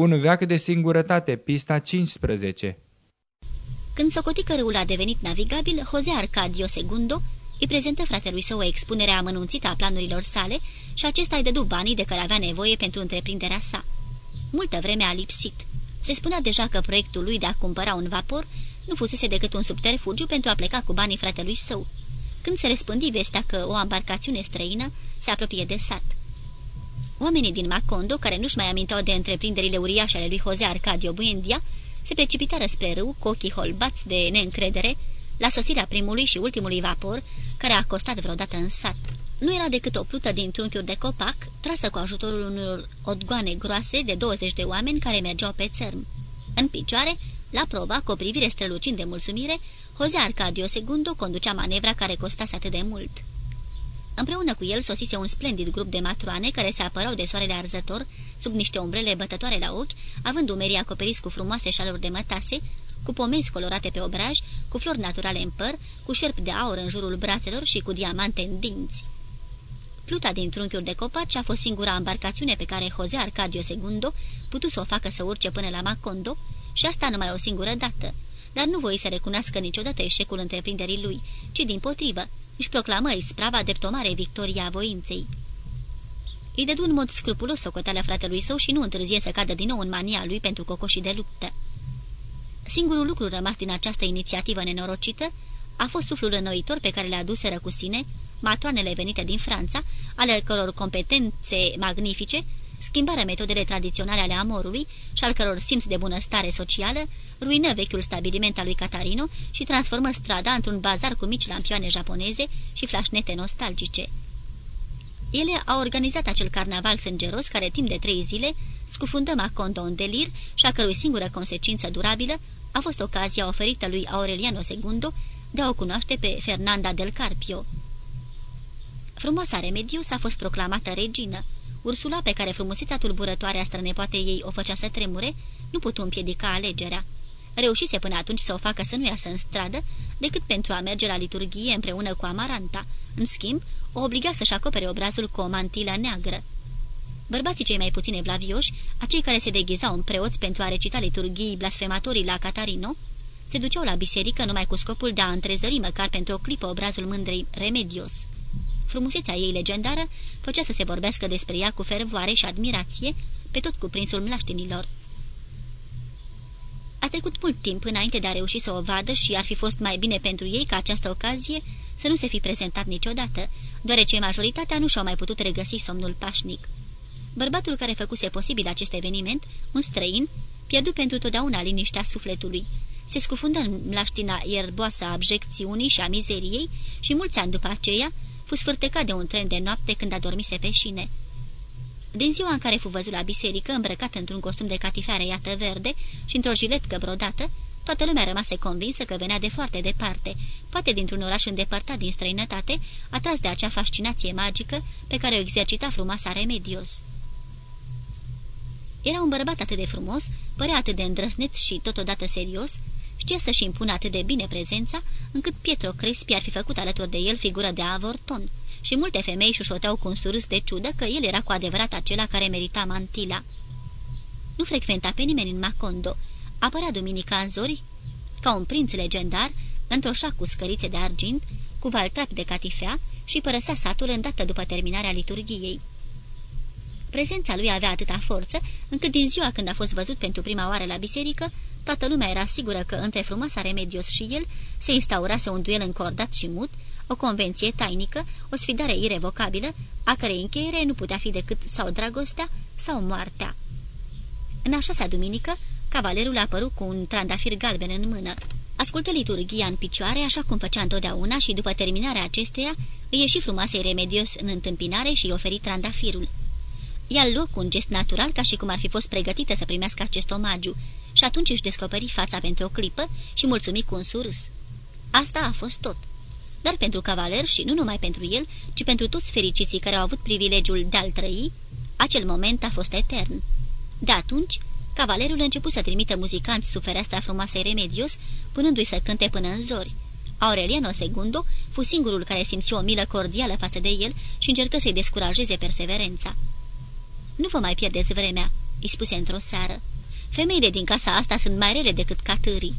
Un veac de singurătate, pista 15 Când socoti că râul a devenit navigabil, Jose Arcadio Segundo îi prezentă fratelui său o expunere amănunțită a planurilor sale și acesta îi dădu banii de care avea nevoie pentru întreprinderea sa. Multă vreme a lipsit. Se spunea deja că proiectul lui de a cumpăra un vapor nu fusese decât un subterfugiu pentru a pleca cu banii fratelui său, când se răspândi vestea că o embarcațiune străină se apropie de sat. Oamenii din Macondo, care nu-și mai aminteau de întreprinderile uriașe ale lui Jose Arcadio Buendia, se precipitară spre râu cu ochii holbați de neîncredere la sosirea primului și ultimului vapor care a costat vreodată în sat. Nu era decât o plută din trunchiuri de copac, trasă cu ajutorul unor odgoane groase de 20 de oameni care mergeau pe țărm. În picioare, la prova, cu o privire strălucind de mulțumire, Jose Arcadio Segundo conducea manevra care costase atât de mult. Împreună cu el sosise un splendid grup de matroane care se apărau de soarele arzător, sub niște umbrele bătătoare la ochi, având umerii acoperiți cu frumoase șaluri de mătase, cu pomenzi colorate pe obraj, cu flori naturale în păr, cu șerpi de aur în jurul brațelor și cu diamante în dinți. Pluta din trunchiuri de copaci a fost singura embarcațiune pe care Jose Arcadio Segundo putu să o facă să urce până la Macondo și asta numai o singură dată, dar nu voi să recunoască niciodată eșecul întreprinderii lui, ci din potrivă, își proclamă isprava drept o mare victoria a voinței. Îi dădu în mod scrupulos socoteala fratelui său și nu întârzie să cadă din nou în mania lui pentru cocoșii de luptă. Singurul lucru rămas din această inițiativă nenorocită a fost suflul înnoitor pe care le aduseră cu sine matroanele venite din Franța, ale căror competențe magnifice schimbarea metodele tradiționale ale amorului și al căror simț de bunăstare socială ruină vechiul stabiliment al lui Catarino și transformă strada într-un bazar cu mici lampioane japoneze și flașnete nostalgice. Ele au organizat acel carnaval sângeros care timp de trei zile scufundă Macondo în delir și a cărui singură consecință durabilă a fost ocazia oferită lui Aureliano Segundo de a o cunoaște pe Fernanda del Carpio. Frumoasa Remedios a fost proclamată regină. Ursula, pe care frumusețea tulburătoare a strănepoatei ei o făcea să tremure, nu putu împiedica alegerea. Reușise până atunci să o facă să nu iasă în stradă, decât pentru a merge la liturghie împreună cu Amaranta. În schimb, o obliga să-și acopere obrazul cu o mantilă neagră. Bărbații cei mai puține vlavioși, acei care se deghizau în preoți pentru a recita liturghii blasfematorii la Catarino, se duceau la biserică numai cu scopul de a întrezări măcar pentru o clipă obrazul mândrei Remedios. Frumusețea ei legendară făcea să se vorbească despre ea cu fervoare și admirație pe tot cuprinsul mlaștinilor. A trecut mult timp înainte de a reuși să o vadă și ar fi fost mai bine pentru ei ca această ocazie să nu se fi prezentat niciodată, deoarece majoritatea nu și-au mai putut regăsi somnul pașnic. Bărbatul care făcuse posibil acest eveniment, un străin, pierdu pentru totdeauna liniștea sufletului. Se scufundă în mlaștina ierboasă a abjecțiunii și a mizeriei și mulți ani după aceea fu sfârtecat de un tren de noapte când adormise pe șine. Din ziua în care fu văzut la biserică, îmbrăcat într-un costum de catifeară iată verde și într-o jiletcă brodată, toată lumea rămase convinsă că venea de foarte departe, poate dintr-un oraș îndepărtat din străinătate, atras de acea fascinație magică pe care o exercita frumoasa Remedios. Era un bărbat atât de frumos, părea atât de îndrăsneț și totodată serios, știa să-și impună atât de bine prezența, încât Pietro Crespi ar fi făcut alături de el figură de avorton și multe femei șușoteau cu un surâs de ciudă că el era cu adevărat acela care merita mantila. Nu frecventa pe nimeni în Macondo. Apărea duminica în zori, ca un prinț legendar, într-o șa cu scărițe de argint, cu valtrapi de catifea și părăsea satul îndată după terminarea liturgiei. Prezența lui avea atâta forță, încât din ziua când a fost văzut pentru prima oară la biserică, toată lumea era sigură că între frumoasa Remedios și el se instaurase un duel încordat și mut, o convenție tainică, o sfidare irevocabilă, a cărei încheiere nu putea fi decât sau dragostea sau moartea. În a șasea duminică, cavalerul a apărut cu un trandafir galben în mână. Ascultă liturghia în picioare, așa cum făcea întotdeauna și după terminarea acesteia, îi ieși frumoasei Remedios în întâmpinare și îi oferi trandafirul. Ea luă cu un gest natural ca și cum ar fi fost pregătită să primească acest omagiu și atunci își descoperi fața pentru o clipă și mulțumi cu un surâs. Asta a fost tot. Dar pentru cavaler și nu numai pentru el, ci pentru toți fericiții care au avut privilegiul de a-l trăi, acel moment a fost etern. De atunci, cavalerul a început să trimită muzicanți sub fereastra frumoasei Remedios, punându-i să cânte până în zori. Aureliano Segundo fu singurul care simți o milă cordială față de el și încercă să-i descurajeze perseverența. Nu vă mai pierdeți vremea," îi spuse într-o seară. Femeile din casa asta sunt mai rele decât catârii.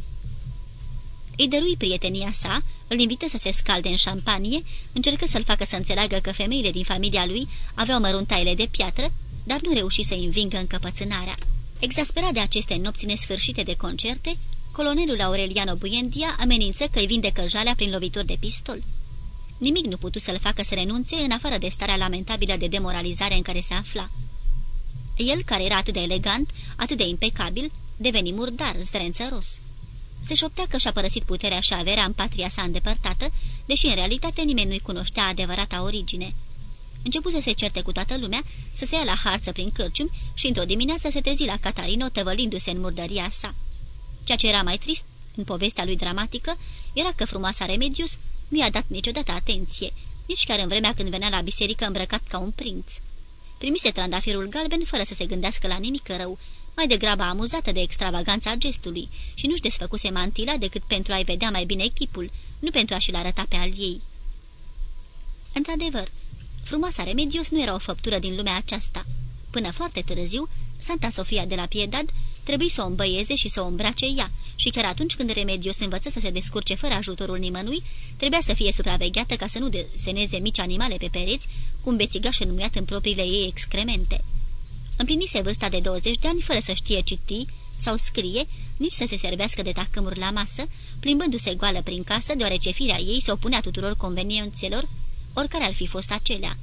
Îi dărui prietenia sa, îl invită să se scalde în șampanie, încercă să-l facă să înțeleagă că femeile din familia lui aveau măruntaile de piatră, dar nu reuși să-i învingă încăpățânarea. Exasperat de aceste nopți nesfârșite de concerte, colonelul Aureliano Buendia amenință că îi vindecă jalea prin lovituri de pistol. Nimic nu putu să-l facă să renunțe în afară de starea lamentabilă de demoralizare în care se afla. El, care era atât de elegant, atât de impecabil, deveni murdar, zdrențăros. Se șoptea că și-a părăsit puterea și averea în patria sa îndepărtată, deși în realitate nimeni nu-i cunoștea adevărata origine. Început să se certe cu toată lumea, să se ia la harță prin cârcium și într-o dimineață se trezi la Catarino tăvălindu-se în murdăria sa. Ceea ce era mai trist în povestea lui dramatică era că frumoasa Remedius nu i-a dat niciodată atenție, nici chiar în vremea când venea la biserică îmbrăcat ca un prinț. Primise trandafirul galben fără să se gândească la nimic rău, mai degrabă amuzată de extravaganța gestului și nu-și desfăcuse mantila decât pentru a-i vedea mai bine echipul, nu pentru a-și-l arăta pe al ei. Într-adevăr, frumoasa Remedios nu era o făptură din lumea aceasta. Până foarte târziu, Santa Sofia de la Piedad trebuie să o îmbăieze și să o îmbrace ea, și chiar atunci când Remedios învăță să se descurce fără ajutorul nimănui, trebuia să fie supravegheată ca să nu deseneze mici animale pe pereți, cum bețigaș înmuiat în propriile ei excremente. Împlinise vârsta de 20 de ani fără să știe citi sau scrie, nici să se servească de tacâmuri la masă, plimbându-se goală prin casă, deoarece firea ei se opunea tuturor conveniențelor, oricare ar fi fost acelea.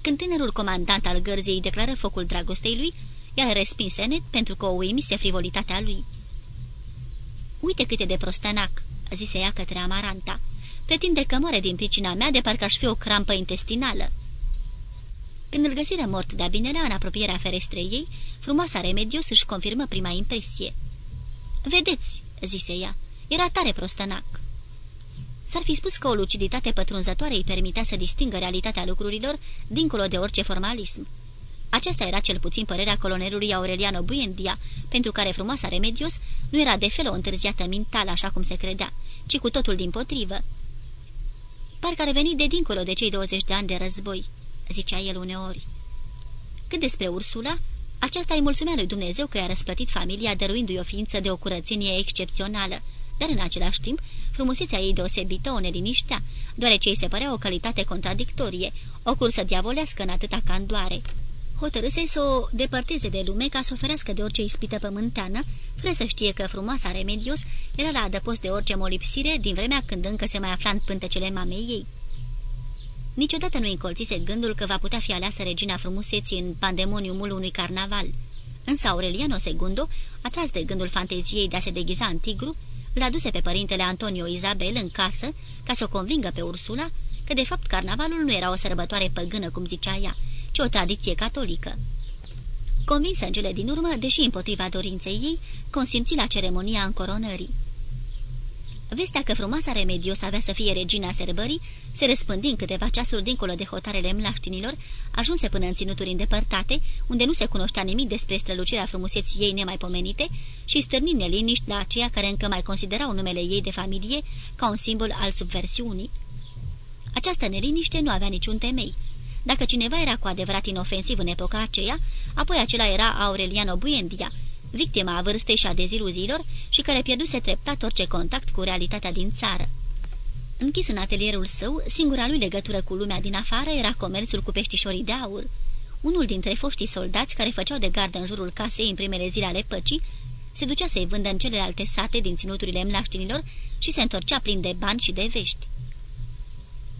Când tânărul comandant al gărzii declară focul dragostei lui, ea îl respinse net pentru că o uimise frivolitatea lui. Uite cât e de prostănac," zise ea către Amaranta. Pretinde că moare din pricina mea de parcă aș fi o crampă intestinală." Când îl găsiră mort de abinelea în apropierea ferestrei ei, frumoasa Remedios își confirmă prima impresie. Vedeți," zise ea, era tare prostănac." S-ar fi spus că o luciditate pătrunzătoare îi permitea să distingă realitatea lucrurilor dincolo de orice formalism. Aceasta era cel puțin părerea colonelului Aureliano Buendia, pentru care frumoasa Remedios nu era de fel o întârziată mentală, așa cum se credea, ci cu totul din potrivă. Parcă ar veni de dincolo de cei 20 de ani de război zicea el uneori. Cât despre Ursula, aceasta îi mulțumea lui Dumnezeu că i-a răsplătit familia dăruindu-i o ființă de o curățenie excepțională, dar în același timp, frumusețea ei deosebită o neliniștea, deoarece îi se părea o calitate contradictorie, o cursă diavolească în atâta candoare. Hotărâse să o depărteze de lume ca să oferească de orice ispită pământeană, fără să știe că frumoasa Remedios era la adăpost de orice molipsire din vremea când încă se mai afla în pântecele mamei ei. Niciodată nu încolțise gândul că va putea fi aleasă regina frumuseții în pandemoniumul unui carnaval. Însă Aureliano II, atras de gândul fanteziei de a se deghiza în tigru, l aduse pe părintele Antonio Isabel în casă ca să o convingă pe Ursula că de fapt carnavalul nu era o sărbătoare păgână, cum zicea ea, ci o tradiție catolică. Convinsă în cele din urmă, deși împotriva dorinței ei, consimți la ceremonia încoronării. Vestea că frumoasa Remedios avea să fie regina serbării se răspândi în câteva ceasuri dincolo de hotarele mlaștinilor, ajunse până în ținuturi îndepărtate, unde nu se cunoștea nimic despre strălucirea frumuseții ei nemaipomenite și stârni neliniști la aceia care încă mai considerau numele ei de familie ca un simbol al subversiunii. Această neliniște nu avea niciun temei. Dacă cineva era cu adevărat inofensiv în epoca aceea, apoi acela era Aureliano Buendia, victima a vârstei și a deziluziilor și care pierduse treptat orice contact cu realitatea din țară. Închis în atelierul său, singura lui legătură cu lumea din afară era comerțul cu peștișorii de aur. Unul dintre foștii soldați care făceau de gardă în jurul casei în primele zile ale păcii, se ducea să-i vândă în celelalte sate din ținuturile mlaștinilor și se întorcea plin de bani și de vești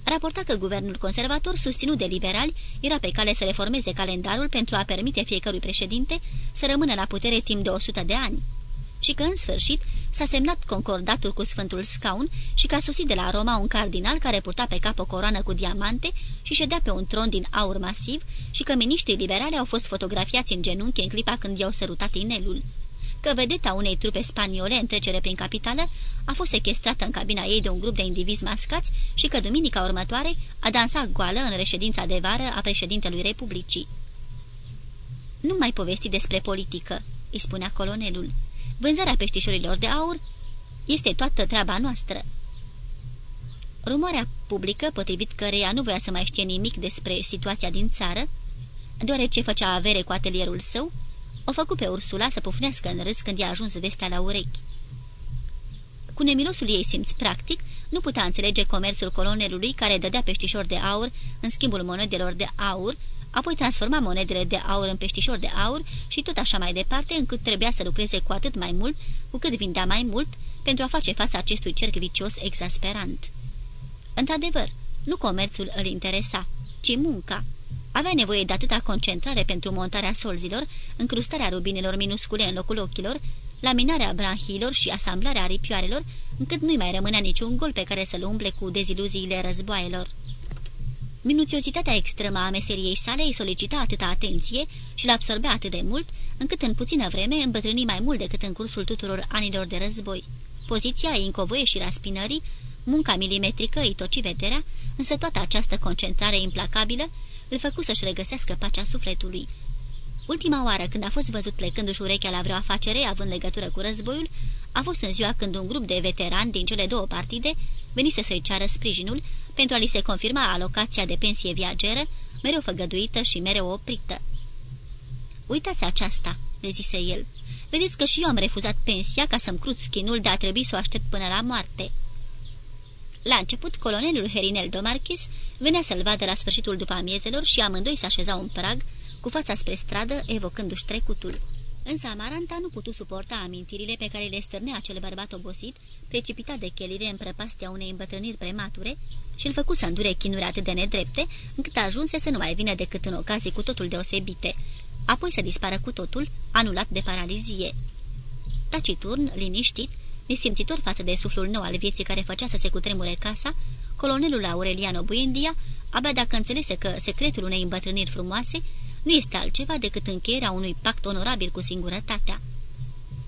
raporta că guvernul conservator, susținut de liberali, era pe cale să reformeze calendarul pentru a permite fiecărui președinte să rămână la putere timp de 100 de ani. Și că, în sfârșit, s-a semnat concordatul cu Sfântul Scaun și că a sosit de la Roma un cardinal care purta pe cap o coroană cu diamante și ședea pe un tron din aur masiv și că miniștrii liberali au fost fotografiați în genunchi în clipa când i-au sărutat inelul că vedeta unei trupe spaniole în trecere prin capitală a fost sequestrată în cabina ei de un grup de indivizi mascați și că duminica următoare a dansat goală în reședința de vară a președintelui Republicii. Nu mai povesti despre politică," îi spunea colonelul. Vânzarea peștișorilor de aur este toată treaba noastră." Rumoarea publică, potrivit căreia nu voia să mai știe nimic despre situația din țară, deoarece făcea avere cu atelierul său, o făcu pe Ursula să pufnească în râs când i-a ajuns vestea la urechi. Cu nemilosul ei simț practic, nu putea înțelege comerțul colonelului care dădea peștișor de aur în schimbul monedelor de aur, apoi transforma monedele de aur în peștișor de aur și tot așa mai departe, încât trebuia să lucreze cu atât mai mult, cu cât vindea mai mult, pentru a face față acestui cerc vicios exasperant. Într-adevăr, nu comerțul îl interesa, ci munca. Avea nevoie de atâta concentrare pentru montarea solzilor, încrustarea rubinelor minuscule în locul ochilor, laminarea branhilor și asamblarea aripioarelor, încât nu-i mai rămânea niciun gol pe care să-l umple cu deziluziile războaielor. Minuțiozitatea extremă a meseriei sale îi solicita atâta atenție și l absorbea atât de mult, încât în puțină vreme îmbătrâni mai mult decât în cursul tuturor anilor de război. Poziția ei încovoie și raspinării, munca milimetrică îi toci vederea, însă toată această concentrare implacabilă îl făcu să-și regăsească pacea sufletului. Ultima oară când a fost văzut plecându-și urechea la vreo afacere având legătură cu războiul, a fost în ziua când un grup de veterani din cele două partide venise să-i ceară sprijinul pentru a li se confirma alocația de pensie viageră, mereu făgăduită și mereu oprită. Uitați aceasta," le zise el. Vedeți că și eu am refuzat pensia ca să-mi cruț chinul de a trebui să o aștept până la moarte." La început, colonelul Herinel Domarchis venea să-l vadă la sfârșitul după amiezelor și amândoi se așezau în prag, cu fața spre stradă, evocându-și trecutul. Însă Amaranta nu putu suporta amintirile pe care le stârnea acel bărbat obosit, precipitat de chelire în prăpastia unei îmbătrâniri premature, și îl făcu să îndure chinuri atât de nedrepte, încât ajunse să nu mai vină decât în ocazii cu totul deosebite, apoi să dispară cu totul, anulat de paralizie. Taciturn, liniștit, nesimțitor față de suflul nou al vieții care făcea să se cutremure casa, colonelul Aureliano Buendia, abia dacă înțelese că secretul unei îmbătrâniri frumoase nu este altceva decât încheierea unui pact onorabil cu singurătatea.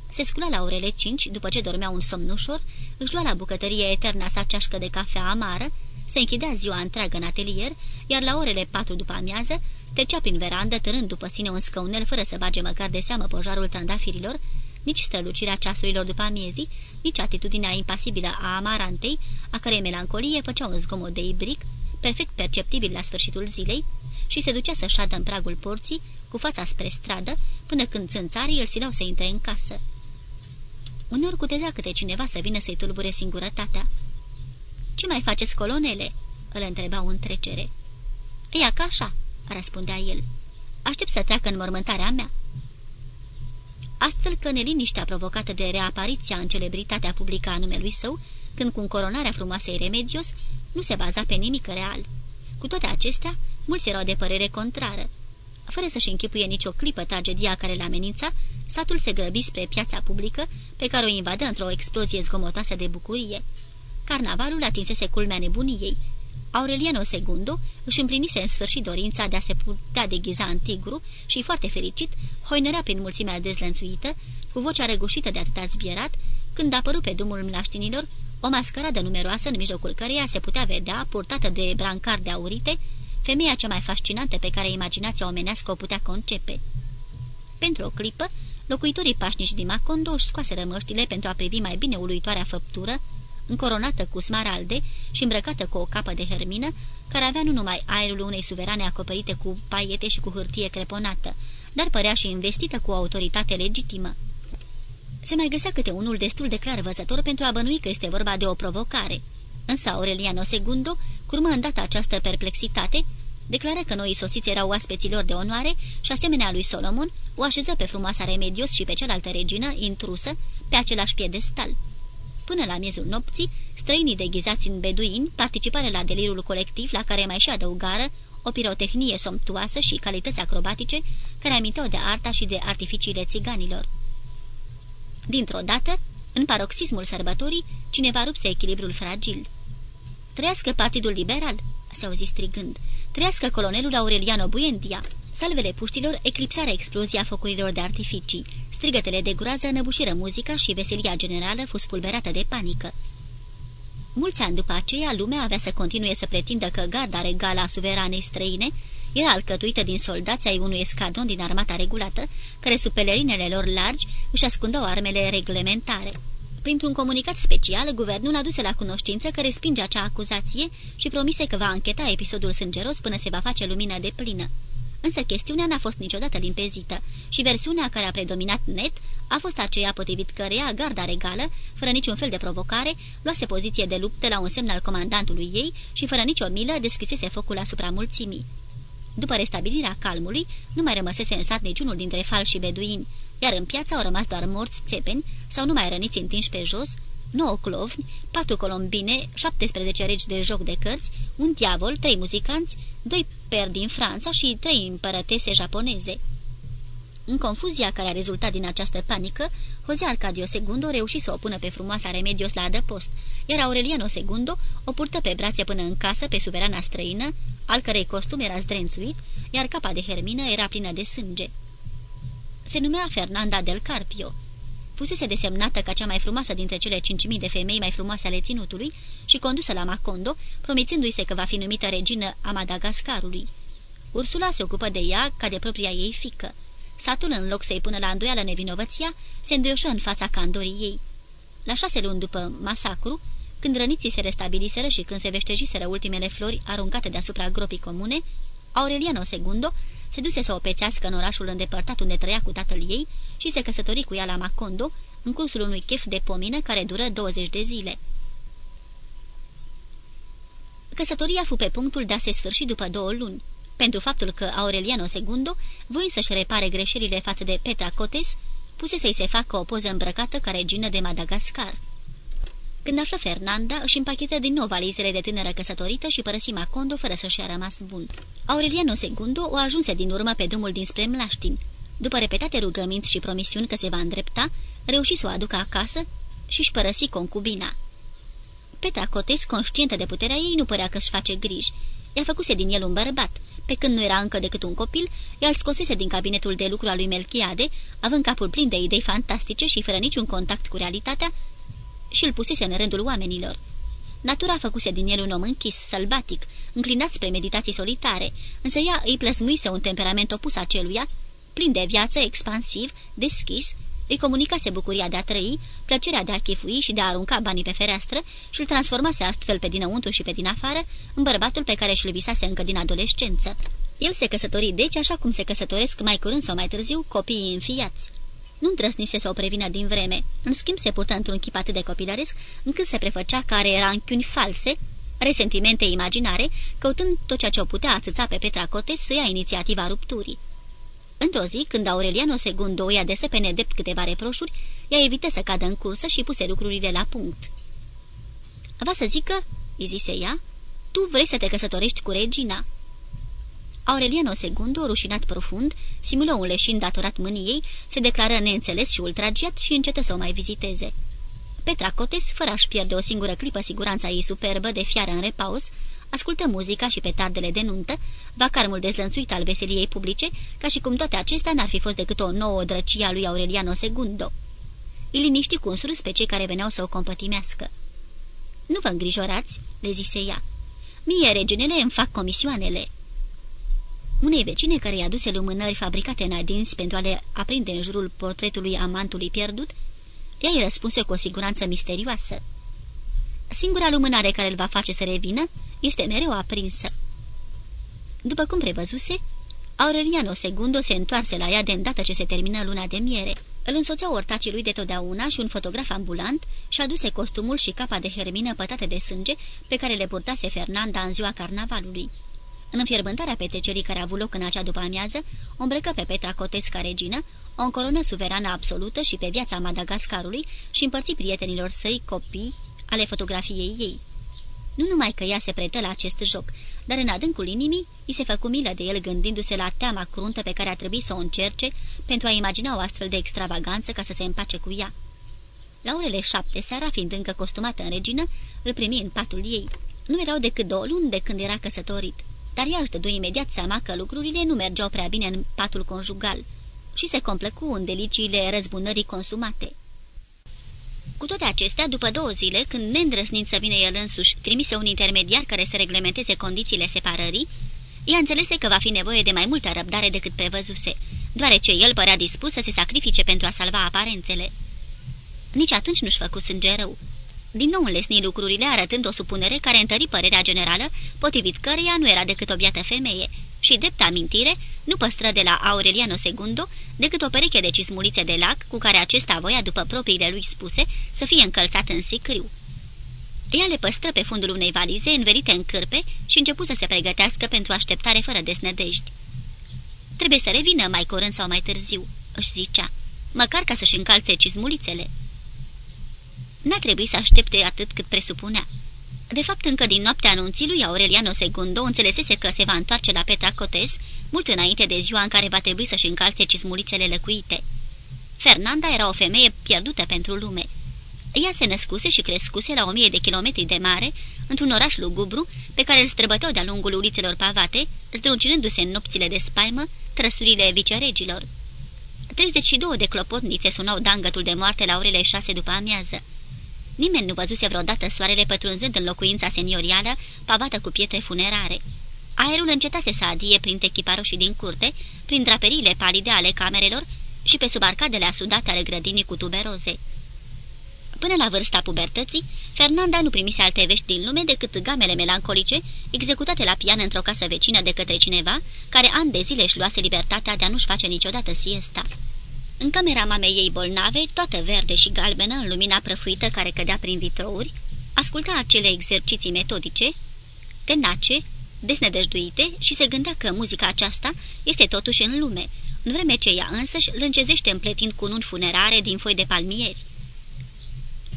Se scula la orele cinci, după ce dormea un somn ușor, își lua la bucătărie eterna sa ceașcă de cafea amară, se închidea ziua întreagă în atelier, iar la orele patru după amiază, trecea prin verandă, târând după sine un scăunel fără să bage măcar de seamă pojarul trandafirilor, nici strălucirea ceasurilor după amiezii, nici atitudinea impasibilă a amarantei, a cărei melancolie făcea un zgomot de ibric, perfect perceptibil la sfârșitul zilei, și se ducea să șadă în pragul porții, cu fața spre stradă, până când țânțarii îl sileau să intre în casă. Uneori cutezea câte cineva să vină să-i tulbure singurătatea. Ce mai faceți, colonele?" îl întrebau în trecere. Ia ca așa," răspundea el. Aștept să treacă în mormântarea mea." Astfel că neliniștea provocată de reapariția în celebritatea publică a numelui său, când cu încoronarea frumoasei Remedios, nu se baza pe nimic real. Cu toate acestea, mulți erau de părere contrară. Fără să-și închipuie nicio clipă tragedia care l amenința, statul se grăbi spre piața publică, pe care o invadă într-o explozie zgomotoasă de bucurie. Carnavalul atinsese culmea nebuniei. Aureliano II își împlinise în sfârșit dorința de a se putea deghiza în tigru și, foarte fericit, hoinărea prin mulțimea dezlănțuită, cu vocea răgușită de atâta zbierat, când apăru pe drumul mlaștinilor o mascaradă numeroasă în mijlocul căreia se putea vedea, purtată de brancarde aurite, femeia cea mai fascinantă pe care imaginația omenească o putea concepe. Pentru o clipă, locuitorii pașnici din Macondo își scoase rămăștile pentru a privi mai bine uluitoarea făptură, încoronată cu smaralde și îmbrăcată cu o capă de hermină, care avea nu numai aerul unei suverane acoperite cu paiete și cu hârtie creponată, dar părea și investită cu autoritate legitimă. Se mai găsea câte unul destul de clar văzător pentru a bănui că este vorba de o provocare. Însă Aureliano II, curmă îndată această perplexitate, declară că noi soțiți erau oaspeților de onoare și, asemenea lui Solomon, o așeză pe frumoasa Remedios și pe cealaltă regină, intrusă, pe același piedestal. Până la miezul nopții, străinii deghizați în beduini participare la delirul colectiv la care mai și adăugară o pirotehnie somptuoasă și calități acrobatice care aminteau de arta și de artificiile țiganilor. Dintr-o dată, în paroxismul sărbătorii, cineva rupse echilibrul fragil. Trăiască Partidul Liberal!" se auzi strigând. Trăiască colonelul Aureliano Buendia!" Salvele puștilor eclipsarea explozia focurilor de artificii. Strigătele de groază înăbușiră muzica și veselia generală fost pulberată de panică. Mulți ani după aceea, lumea avea să continue să pretindă că garda regală a suveranei străine era alcătuită din soldați ai unui escadron din armata regulată, care sub pelerinele lor largi își ascundeau armele reglementare. Printr-un comunicat special, guvernul aduse la cunoștință că respinge acea acuzație și promise că va încheta episodul sângeros până se va face lumină de plină. Însă chestiunea n-a fost niciodată limpezită și versiunea care a predominat net a fost aceea potrivit căreia garda regală, fără niciun fel de provocare, luase poziție de luptă la un semn al comandantului ei și fără nicio milă deschisese focul asupra mulțimii. După restabilirea calmului, nu mai rămăsese în sat niciunul dintre fal și beduini, iar în piață au rămas doar morți țepeni sau numai răniți întinși pe jos, 9 clovni, 4 colombine, 17 regi de joc de cărți, un diavol, 3 muzicanți, 2 peri din Franța și 3 împărătese japoneze. În confuzia care a rezultat din această panică, Jose Arcadio II reuși să o pună pe frumoasa Remedios la adăpost, iar Aureliano II o purtă pe brațe până în casă pe suverana străină, al cărei costum era zdrențuit, iar capa de hermină era plină de sânge. Se numea Fernanda del Carpio. Fusese desemnată ca cea mai frumoasă dintre cele 5.000 de femei mai frumoase ale ținutului și condusă la Macondo, promițându-i se că va fi numită regină a Madagascarului. Ursula se ocupă de ea ca de propria ei fică. Satul, în loc să-i pună la îndoială nevinovăția, se înduioșă în fața candorii ei. La șase luni după masacru, când răniții se restabiliseră și când se veștejiseră ultimele flori aruncate deasupra gropii comune, Aureliano II se duse să o pețească în orașul îndepărtat unde trăia cu tatăl ei și se căsători cu ea la Macondo, în cursul unui chef de pomină care dură 20 de zile. Căsătoria fu pe punctul de a se sfârși după două luni, pentru faptul că Aureliano II, voind să-și repare greșelile față de Petra Cotes, puse să-i se facă o poză îmbrăcată ca regină de Madagascar. Când află Fernanda, își împachetă din nou valizele de tânără căsătorită și părăsi Macondo fără să-și a rămas bun. Aureliano II o ajunse din urmă pe drumul dinspre Mlaștin. După repetate rugăminți și promisiuni că se va îndrepta, reuși să o aducă acasă și-și părăsi concubina. Petra Cotes, conștientă de puterea ei, nu părea că-și face griji. I-a făcuse din el un bărbat. Pe când nu era încă decât un copil, el scosese din cabinetul de lucru al lui Melchiade, având capul plin de idei fantastice și fără niciun contact cu realitatea, și îl pusese în rândul oamenilor. Natura făcuse din el un om închis, sălbatic, înclinat spre meditații solitare, însă ea îi plăsmuise un temperament opus aceluia, plin de viață, expansiv, deschis, îi comunicase bucuria de a trăi, plăcerea de a chefui și de a arunca banii pe fereastră și îl transformase astfel pe dinăuntru și pe din afară în bărbatul pe care și-l visase încă din adolescență. El se căsători deci așa cum se căsătoresc mai curând sau mai târziu copiii înfiați. Nu îndrăznise să o prevină din vreme. În schimb, se purtă într-un chip atât de copilăresc, încât se prefăcea care era închiuni false, resentimente imaginare, căutând tot ceea ce o putea atâța pe Petra Cotes să ia inițiativa rupturii. Într-o zi, când Aureliano II o ia de pe nedept câteva reproșuri, ea evită să cadă în cursă și puse lucrurile la punct. Va să zică, îi zise ea, tu vrei să te căsătorești cu regina." Aureliano II, rușinat profund, simulă un leșin datorat mâniei, se declară neînțeles și ultragiat și încetă să o mai viziteze. Petra Cotes, fără a-și pierde o singură clipă siguranța ei superbă de fiară în repaus, ascultă muzica și petardele de nuntă, vacarmul dezlănțuit al veseliei publice, ca și cum toate acestea n-ar fi fost decât o nouă drăcie a lui Aureliano II. Îi liniști cu un surâs pe cei care veneau să o compătimească. Nu vă îngrijorați," le zise ea. Mie, reginele, îmi fac comisioanele." Unei vecine care i-a aduse lumânări fabricate în adins pentru a le aprinde în jurul portretului amantului pierdut, ea îi răspunse cu o siguranță misterioasă. Singura lumânare care îl va face să revină este mereu aprinsă. După cum prevăzuse, Aureliano II se întoarse la ea de îndată ce se termină luna de miere. Îl însoțeau ortacii lui de totdeauna și un fotograf ambulant și aduse costumul și capa de hermină pătate de sânge pe care le purtase Fernanda în ziua carnavalului. În înfierbântarea petrecerii care a avut loc în acea după-amiază, o îmbrăcă pe Petra Cotesca regină, o încoronă suverană absolută și pe viața Madagascarului și împărți prietenilor săi copii ale fotografiei ei. Nu numai că ea se pretă la acest joc, dar în adâncul inimii îi se făcu milă de el gândindu-se la teama cruntă pe care a trebuit să o încerce pentru a imagina o astfel de extravaganță ca să se împace cu ea. La orele șapte seara, fiind încă costumată în regină, îl primi în patul ei. Nu erau decât două luni de când era căsătorit dar ea își dădu imediat seama că lucrurile nu mergeau prea bine în patul conjugal și se complăcu în deliciile răzbunării consumate. Cu toate acestea, după două zile, când neîndrăsnind să vină el însuși, trimise un intermediar care să reglementeze condițiile separării, ea înțelese că va fi nevoie de mai multă răbdare decât prevăzuse, deoarece el părea dispus să se sacrifice pentru a salva aparențele. Nici atunci nu-și făcu sânge rău. Din nou înlesni lucrurile, arătând o supunere care întări părerea generală, potrivit căreia nu era decât o biată femeie, și, drept amintire, nu păstră de la Aureliano II decât o pereche de cismulițe de lac cu care acesta voia, după propriile lui spuse, să fie încălțat în sicriu. Ea le păstră pe fundul unei valize înverite în cârpe și începu să se pregătească pentru așteptare fără desnădejdi. Trebuie să revină mai curând sau mai târziu," își zicea, măcar ca să-și încalțe cizmulițele." N-a trebuit să aștepte atât cât presupunea. De fapt, încă din noaptea anunții lui Aureliano II înțelesese că se va întoarce la Petra Cotes, mult înainte de ziua în care va trebui să-și încalțe cizmulițele lăcuite. Fernanda era o femeie pierdută pentru lume. Ea se născuse și crescuse la o mie de kilometri de mare, într-un oraș lugubru, pe care îl străbăteau de-a lungul ulițelor pavate, zdruncinându-se în nopțile de spaimă trăsurile viceregilor. 32 de clopotnițe sunau dangătul de moarte la orele șase după amiază. Nimeni nu văzuse vreodată soarele pătrunzând în locuința seniorială, pavată cu pietre funerare. Aerul încetase să adie prin echiparoșii din curte, prin draperiile palide ale camerelor și pe sub arcadele asudate ale grădinii cu tuberoze. Până la vârsta pubertății, Fernanda nu primise alte vești din lume decât gamele melancolice, executate la pian într-o casă vecină de către cineva, care ani de zile își luase libertatea de a nu-și face niciodată siesta. În camera mamei ei bolnave, toată verde și galbenă, în lumina prăfuită care cădea prin vitrouri, asculta acele exerciții metodice, tenace, desnădăjduite și se gândea că muzica aceasta este totuși în lume, în vreme ce ea însăși lâncezește împletind cu nun funerare din foi de palmieri.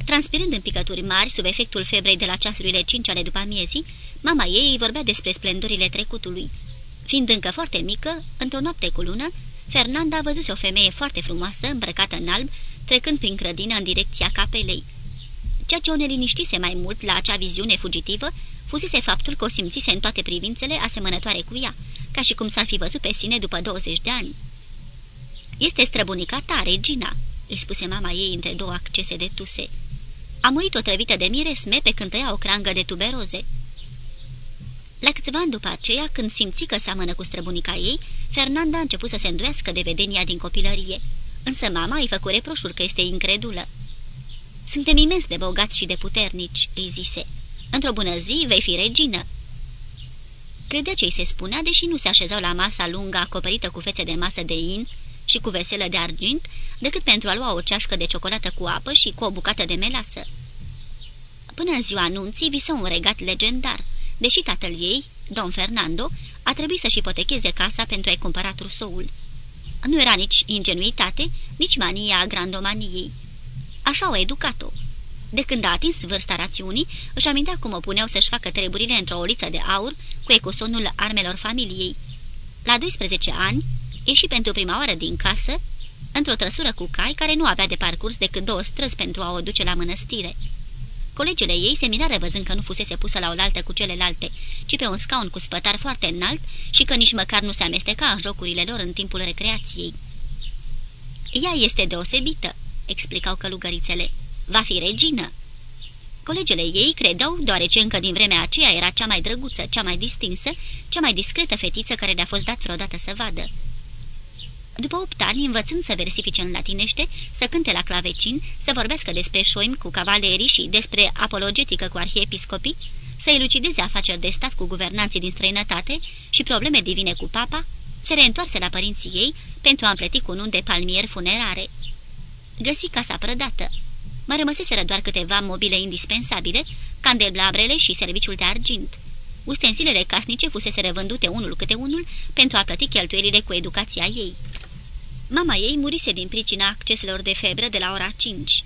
Transpirând în picături mari, sub efectul febrei de la ceasurile cinci ale după amiezii, mama ei îi vorbea despre splendorile trecutului. Fiind încă foarte mică, într-o noapte cu lună, Fernanda văzuse o femeie foarte frumoasă, îmbrăcată în alb, trecând prin grădină în direcția capelei. Ceea ce o neliniștise mai mult la acea viziune fugitivă fusese faptul că o simțise în toate privințele asemănătoare cu ea, ca și cum s-ar fi văzut pe sine după 20 de ani. Este străbunica ta, Regina," îi spuse mama ei între două accese de tuse. A murit o trăvită de miresme pe când tăia o crangă de tuberoze." La câțiva ani după aceea, când simți că seamănă cu străbunica ei, Fernanda a început să se îndoiască de vedenia din copilărie, însă mama îi făcu reproșuri că este incredulă. Suntem imens de bogați și de puternici," îi zise. Într-o bună zi vei fi regină." Credea ce îi se spunea, deși nu se așezau la masa lungă acoperită cu fețe de masă de in și cu veselă de argint, decât pentru a lua o ceașcă de ciocolată cu apă și cu o bucată de melasă. Până în ziua anunții visă un regat legendar, deși tatăl ei, Don Fernando, a trebuit să-și ipotecheze casa pentru a-i cumpăra trusoul. Nu era nici ingenuitate, nici mania grandomaniei. Așa o educat-o. De când a atins vârsta rațiunii, își amintea cum o puneau să-și facă treburile într-o oliță de aur cu ecusonul armelor familiei. La 12 ani, ieși pentru prima oară din casă, într-o trăsură cu cai care nu avea de parcurs decât două străzi pentru a o duce la mănăstire. Colegele ei se mirară văzând că nu fusese pusă la oaltă cu celelalte, ci pe un scaun cu spătar foarte înalt și că nici măcar nu se amesteca în jocurile lor în timpul recreației. Ea este deosebită," explicau călugărițele. Va fi regină." Colegele ei credeau, deoarece încă din vremea aceea era cea mai drăguță, cea mai distinsă, cea mai discretă fetiță care le-a fost dat vreodată să vadă. După opt ani, învățând să versifice în latinește, să cânte la clavecin, să vorbească despre șoimi cu cavalerii și despre apologetică cu arhiepiscopii, să elucideze afaceri de stat cu guvernanții din străinătate și probleme divine cu papa, se reîntoarse la părinții ei pentru a împleti cu un de palmier funerare. Găsi casa prădată. Mă rămăseseră doar câteva mobile indispensabile, candelabrele și serviciul de argint. Ustensilele casnice fusese revândute unul câte unul pentru a plăti cheltuielile cu educația ei. Mama ei murise din pricina acceselor de febră de la ora 5.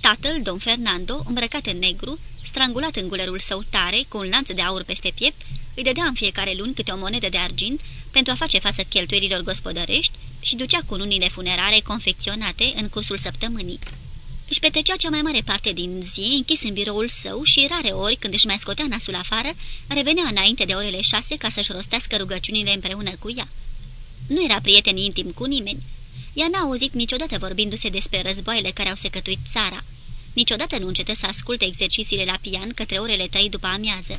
Tatăl, domn Fernando, îmbrăcat în negru, strangulat în gulerul său tare, cu un lanț de aur peste piept, îi dădea în fiecare luni câte o monedă de argint pentru a face față cheltuielilor gospodărești și ducea cu lunile funerare confecționate în cursul săptămânii. Își petrecea cea mai mare parte din zi închis în biroul său și rare ori, când își mai scotea nasul afară, revenea înainte de orele șase ca să-și rostească rugăciunile împreună cu ea. Nu era prieten intim cu nimeni. Ea n-a auzit niciodată vorbindu-se despre războaiele care au secătuit țara. Niciodată nu încetă să asculte exercițiile la pian către orele trei după amiază.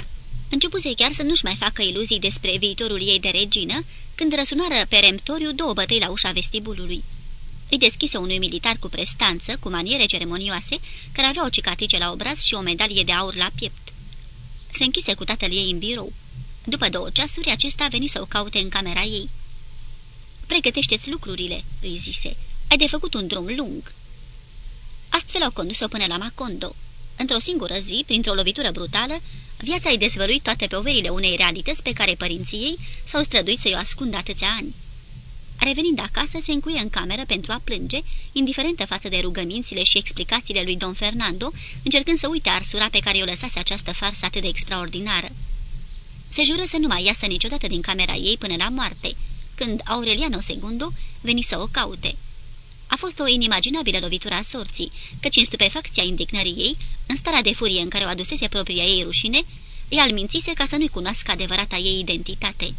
Începuse chiar să nu-și mai facă iluzii despre viitorul ei de regină, când răsunară peremptoriu două bătăi la ușa vestibulului. Îi deschise unui militar cu prestanță, cu maniere ceremonioase, care avea o cicatrice la obraz și o medalie de aur la piept. Se închise cu tatăl ei în birou. După două ceasuri, acesta a venit să o caute în camera ei. Pregătește-ți lucrurile," îi zise. Ai de făcut un drum lung." Astfel au condus-o până la Macondo. Într-o singură zi, printr-o lovitură brutală, viața ai dezvăluit toate poverile unei realități pe care părinții ei s-au străduit să-i o ascundă atâția ani. Revenind acasă, se încuie în cameră pentru a plânge, indiferentă față de rugămințile și explicațiile lui Don Fernando, încercând să uite arsura pe care o lăsase această farsă atât de extraordinară. Se jură să nu mai iasă niciodată din camera ei până la moarte, când Aureliano II veni să o caute. A fost o inimaginabilă lovitură a sorții, căci în stupefacția indignării ei, în starea de furie în care o adusese propria ei rușine, ea îl mințise ca să nu-i cunoască adevărata ei identitate.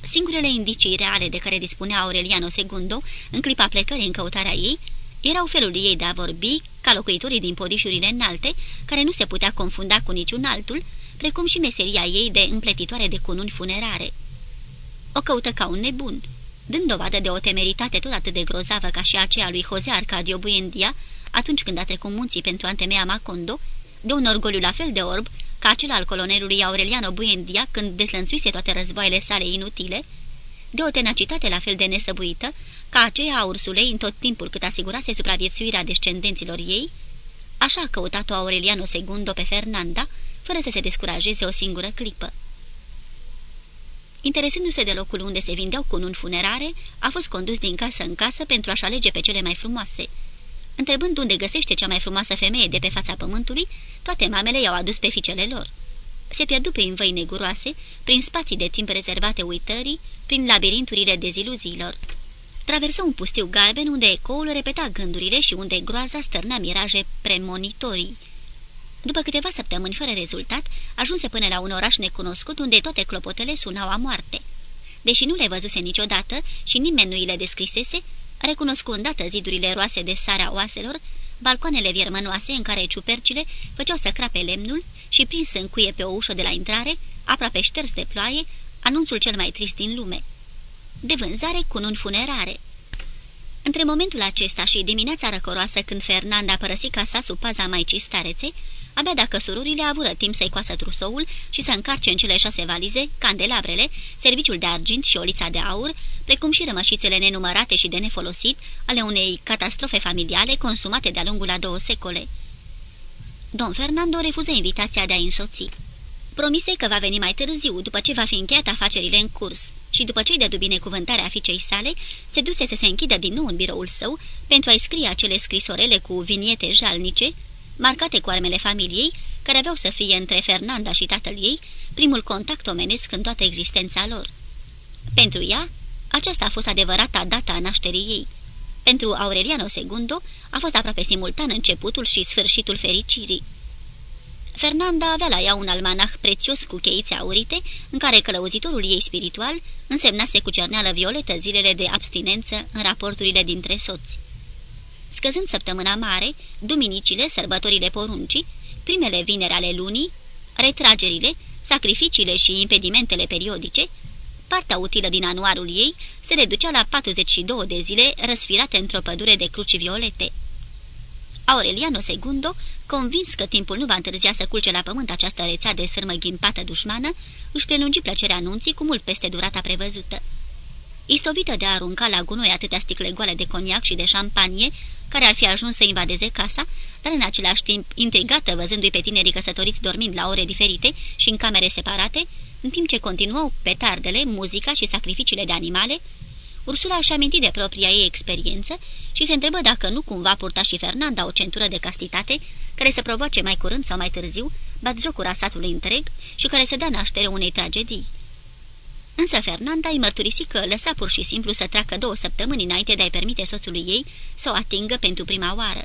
Singurele indicii reale de care dispunea Aureliano II în clipa plecării în căutarea ei erau felul ei de a vorbi, ca locuitorii din podișurile înalte, care nu se putea confunda cu niciun altul, precum și meseria ei de împletitoare de cununi funerare. O căută ca un nebun, dând dovadă de o temeritate tot atât de grozavă ca și aceea lui Jose Arcadio Buendia, atunci când a trecut munții pentru a întemeia Macondo, de un orgoliu la fel de orb ca acela al colonelului Aureliano Buendia când deslănțuise toate războaiele sale inutile, de o tenacitate la fel de nesăbuită ca aceea a ursulei în tot timpul cât asigurase supraviețuirea descendenților ei, așa a căutat-o Aureliano II pe Fernanda, fără să se descurajeze o singură clipă. Interesându-se de locul unde se vindeau cununi funerare, a fost condus din casă în casă pentru a-și alege pe cele mai frumoase. Întrebând unde găsește cea mai frumoasă femeie de pe fața pământului, toate mamele i-au adus pe fiicele lor. Se pierdu prin văi neguroase, prin spații de timp rezervate uitării, prin labirinturile deziluziilor. Traversă un pustiu galben unde ecoul repeta gândurile și unde groaza stărna miraje premonitorii. După câteva săptămâni fără rezultat, ajunse până la un oraș necunoscut unde toate clopotele sunau a moarte. Deși nu le văzuse niciodată și nimeni nu îi le descrisese, recunoscu îndată zidurile roase de sarea oaselor, balcoanele viermănoase în care ciupercile făceau să crape lemnul și prins în cuie pe o ușă de la intrare, aproape șters de ploaie, anunțul cel mai trist din lume. De vânzare cu nun funerare. Între momentul acesta și dimineața răcoroasă când Fernanda a părăsit casa sub paza maicii starețe, abia dacă surorile avură timp să-i coasă trusoul și să încarce în cele șase valize, candelabrele, serviciul de argint și olița de aur, precum și rămășițele nenumărate și de nefolosit ale unei catastrofe familiale consumate de-a lungul a două secole. Don Fernando refuză invitația de a însoți. Promise că va veni mai târziu, după ce va fi încheiat afacerile în curs, și după ce-i dădu binecuvântarea fiicei sale, se duse să se închidă din nou în biroul său pentru a-i scrie acele scrisorele cu viniete jalnice, marcate cu armele familiei, care aveau să fie între Fernanda și tatăl ei primul contact omenesc în toată existența lor. Pentru ea, aceasta a fost adevărata data a nașterii ei. Pentru Aureliano II a fost aproape simultan începutul și sfârșitul fericirii. Fernanda avea la ea un almanah prețios cu cheițe aurite, în care călăuzitorul ei spiritual însemnase cu cerneală violetă zilele de abstinență în raporturile dintre soți. Scăzând săptămâna mare, duminicile, sărbătorile poruncii, primele vineri ale lunii, retragerile, sacrificiile și impedimentele periodice, partea utilă din anuarul ei se reducea la 42 de zile răsfirate într-o pădure de cruci violete. Aureliano II, convins că timpul nu va întârzia să culce la pământ această rețea de sârmă ghimpată dușmană, își prelungi plăcerea anunții cu mult peste durata prevăzută. Istovită de a arunca la gunoi atâtea sticle goale de coniac și de șampanie, care ar fi ajuns să invadeze casa, dar în același timp intrigată văzându-i pe tinerii căsătoriți dormind la ore diferite și în camere separate, în timp ce continuau petardele, muzica și sacrificiile de animale, Ursula și aminti de propria ei experiență și se întrebă dacă nu cumva purta și Fernanda o centură de castitate care să provoace mai curând sau mai târziu batjocura satului întreg și care să dea naștere unei tragedii. Însă Fernanda îi mărturisi că lăsa pur și simplu să treacă două săptămâni înainte de a-i permite soțului ei să o atingă pentru prima oară.